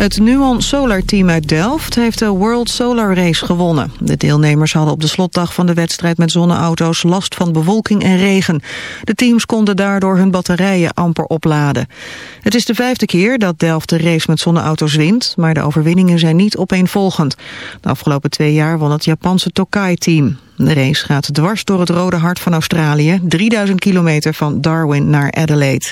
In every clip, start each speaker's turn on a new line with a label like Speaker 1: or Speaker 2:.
Speaker 1: Het Nuon Solar Team uit Delft heeft de World Solar Race gewonnen. De deelnemers hadden op de slotdag van de wedstrijd met zonneauto's last van bewolking en regen. De teams konden daardoor hun batterijen amper opladen. Het is de vijfde keer dat Delft de race met zonneauto's wint, maar de overwinningen zijn niet opeenvolgend. De afgelopen twee jaar won het Japanse Tokai-team. De race gaat dwars door het rode hart van Australië, 3000 kilometer van Darwin naar Adelaide.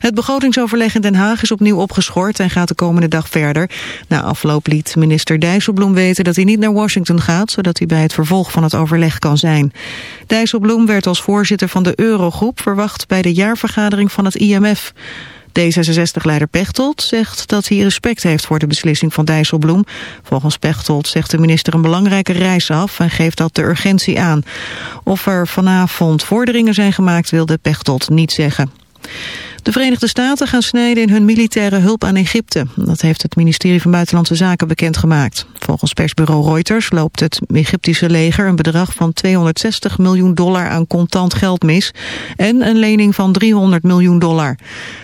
Speaker 1: Het begrotingsoverleg in Den Haag is opnieuw opgeschort en gaat de komende dag verder. Na afloop liet minister Dijsselbloem weten dat hij niet naar Washington gaat, zodat hij bij het vervolg van het overleg kan zijn. Dijsselbloem werd als voorzitter van de Eurogroep verwacht bij de jaarvergadering van het IMF. D66-leider Pechtold zegt dat hij respect heeft voor de beslissing van Dijsselbloem. Volgens Pechtold zegt de minister een belangrijke reis af en geeft dat de urgentie aan. Of er vanavond vorderingen zijn gemaakt wilde Pechtold niet zeggen. De Verenigde Staten gaan snijden in hun militaire hulp aan Egypte. Dat heeft het ministerie van Buitenlandse Zaken bekendgemaakt. Volgens persbureau Reuters loopt het Egyptische leger een bedrag van 260 miljoen dollar aan contant geld mis en een lening van 300 miljoen dollar.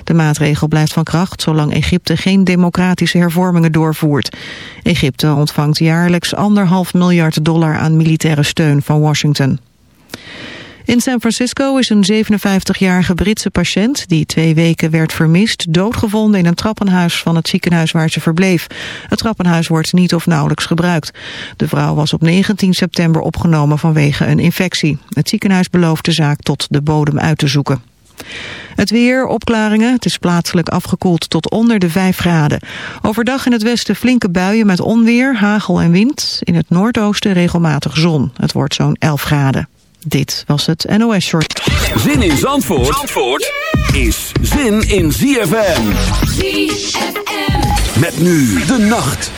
Speaker 1: De maatregel blijft van kracht zolang Egypte geen democratische hervormingen doorvoert. Egypte ontvangt jaarlijks anderhalf miljard dollar aan militaire steun van Washington. In San Francisco is een 57-jarige Britse patiënt... die twee weken werd vermist, doodgevonden in een trappenhuis... van het ziekenhuis waar ze verbleef. Het trappenhuis wordt niet of nauwelijks gebruikt. De vrouw was op 19 september opgenomen vanwege een infectie. Het ziekenhuis belooft de zaak tot de bodem uit te zoeken. Het weer, opklaringen. Het is plaatselijk afgekoeld tot onder de 5 graden. Overdag in het westen flinke buien met onweer, hagel en wind. In het noordoosten regelmatig zon. Het wordt zo'n 11 graden. Dit was het NOS Short.
Speaker 2: Zin in Zandvoort, Zandvoort is zin in ZFM. ZFM. Met nu de nacht.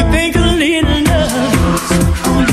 Speaker 2: 106.9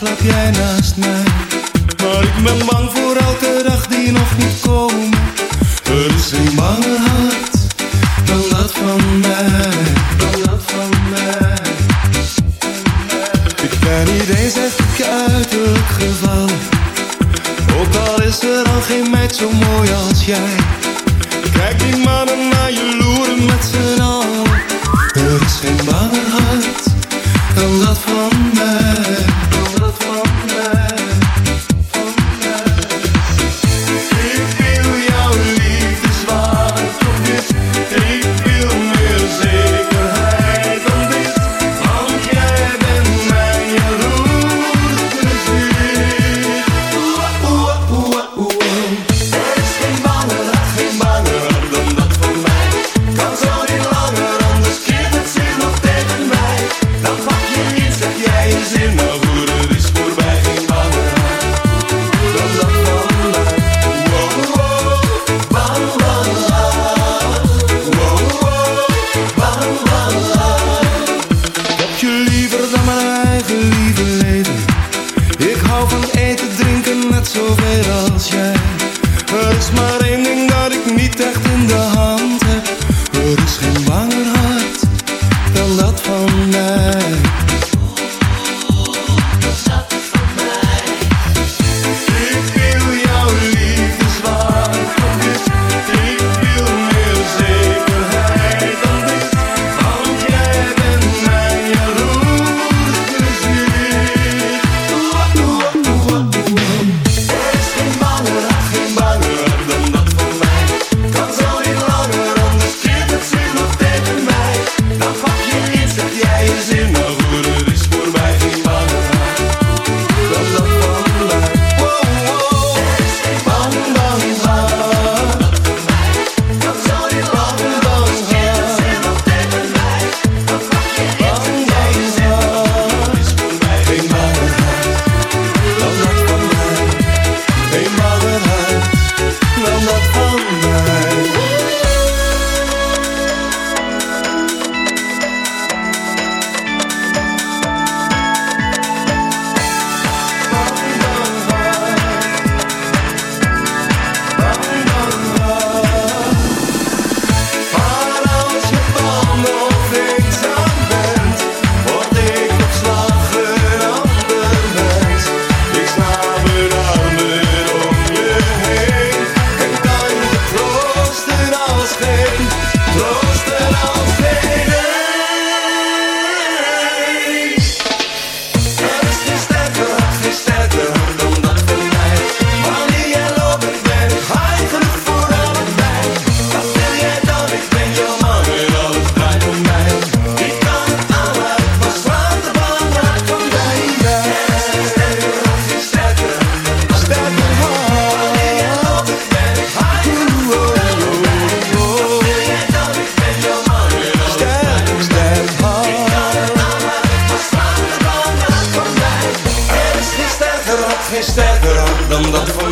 Speaker 3: geen banger, geen banger dan dat voor mij.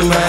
Speaker 4: man.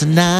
Speaker 5: Tonight.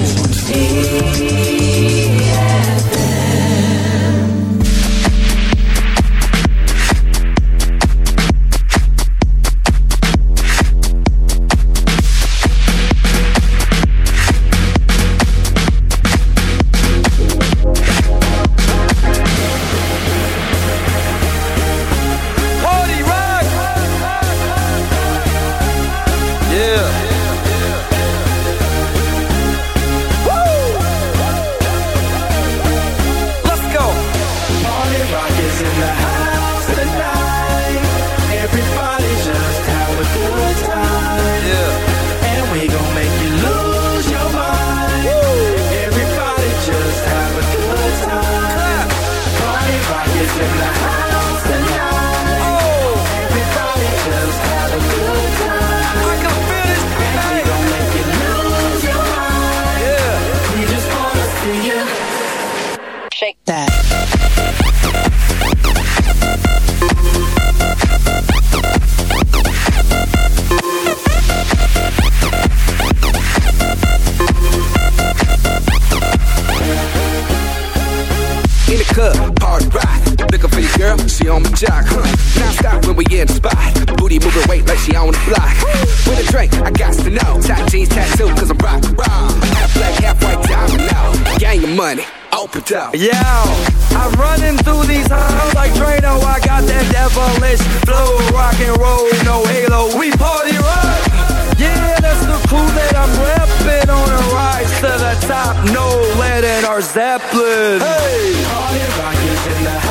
Speaker 5: money. Open up. Yeah, I'm running through these halls like Trano. I got that devilish flow, rock and roll, no halo. We party rock. Yeah, that's the crew that I'm repping on a rise to the top. No lead in our
Speaker 6: Zeppelin. Hey, party rock is in the house.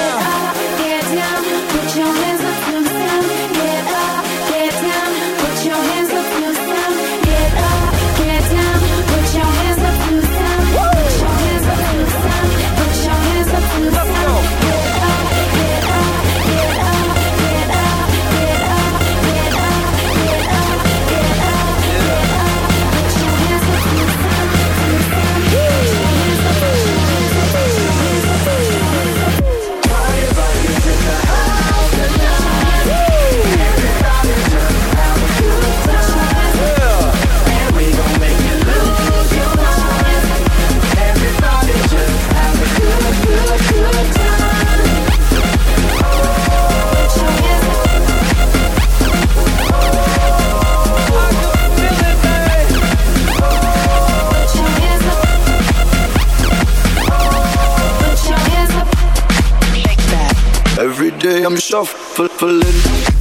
Speaker 7: fulfilling.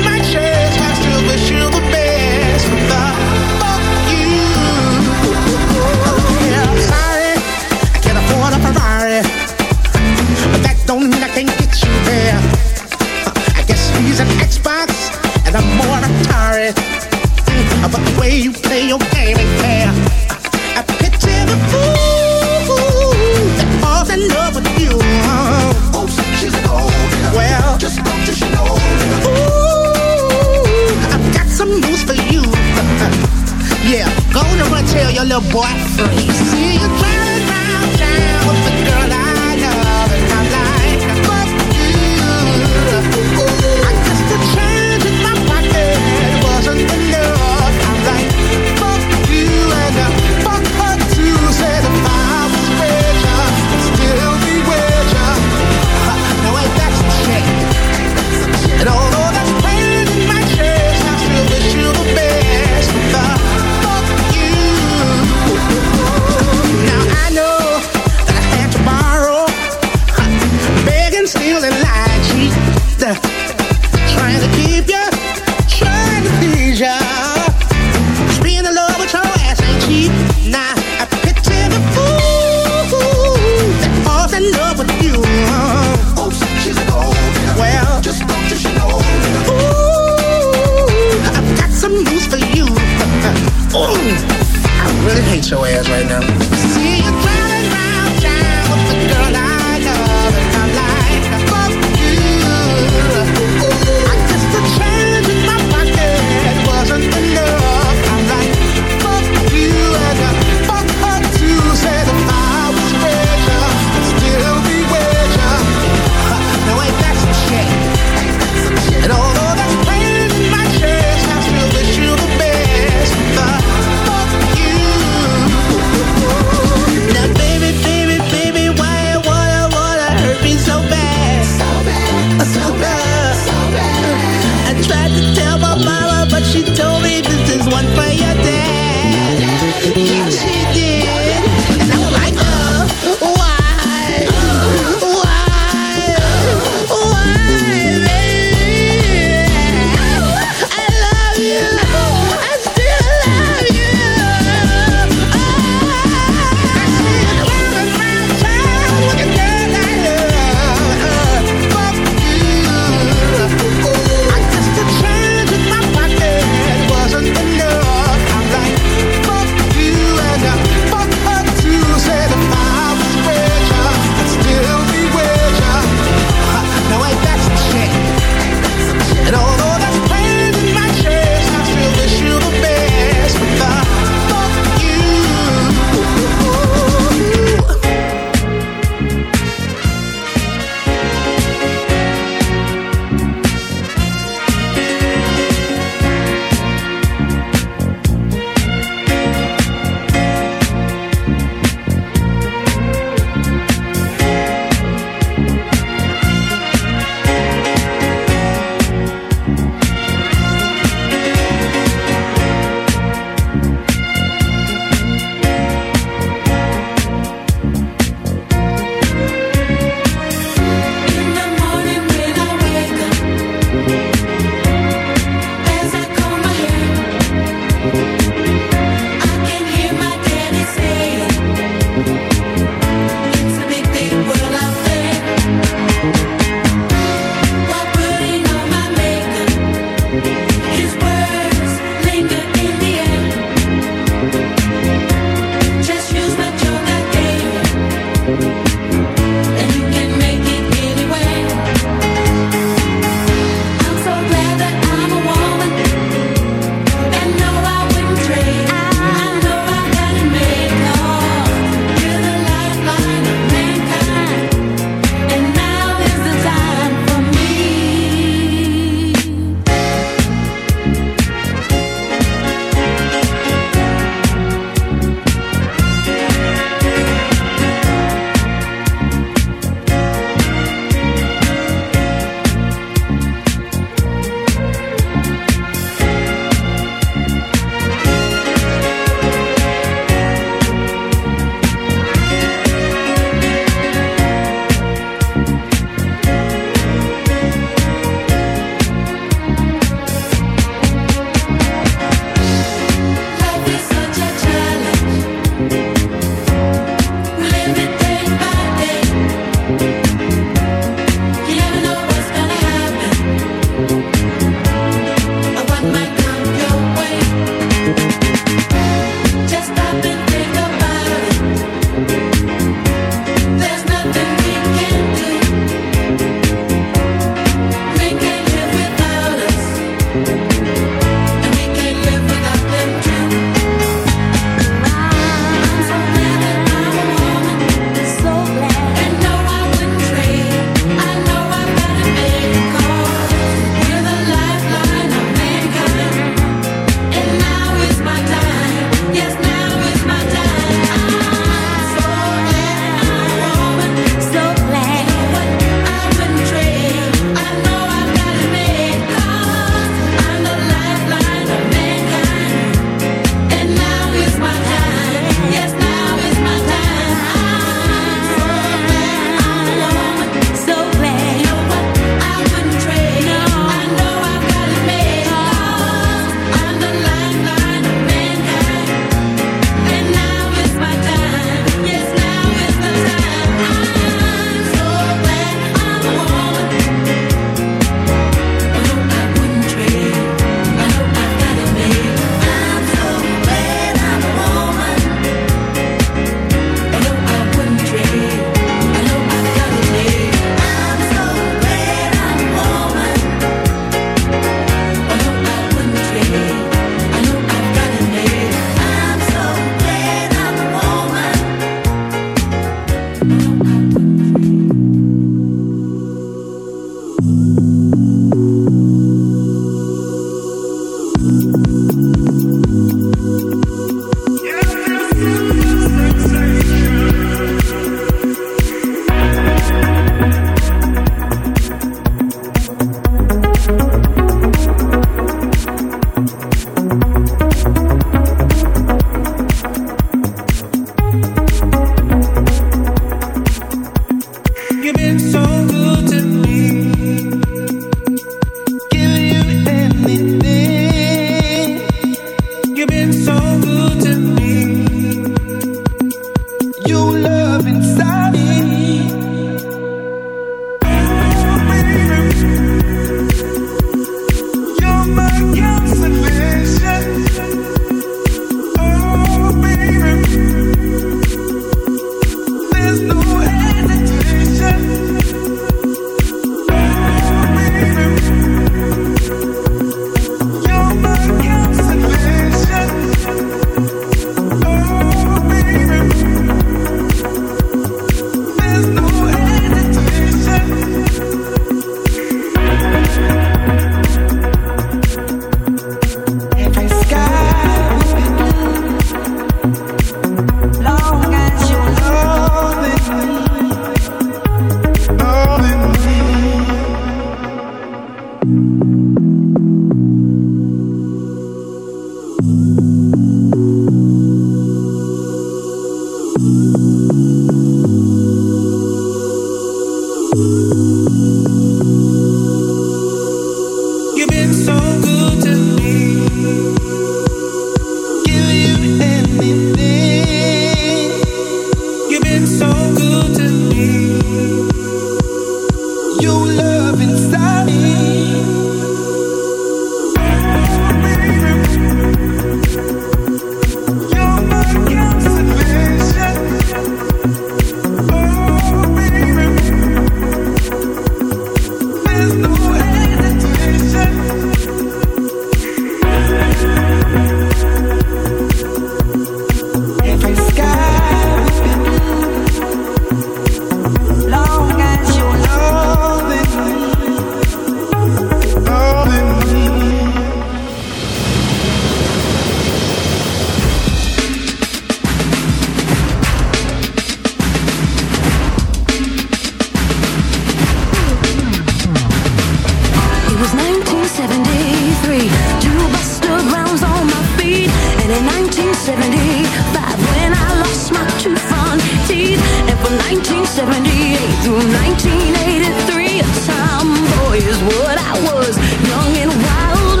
Speaker 7: 1978 through 1983, a tomboy is what I
Speaker 8: was, young and wild,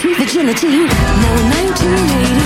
Speaker 8: sweet
Speaker 7: virginity. Now 1980.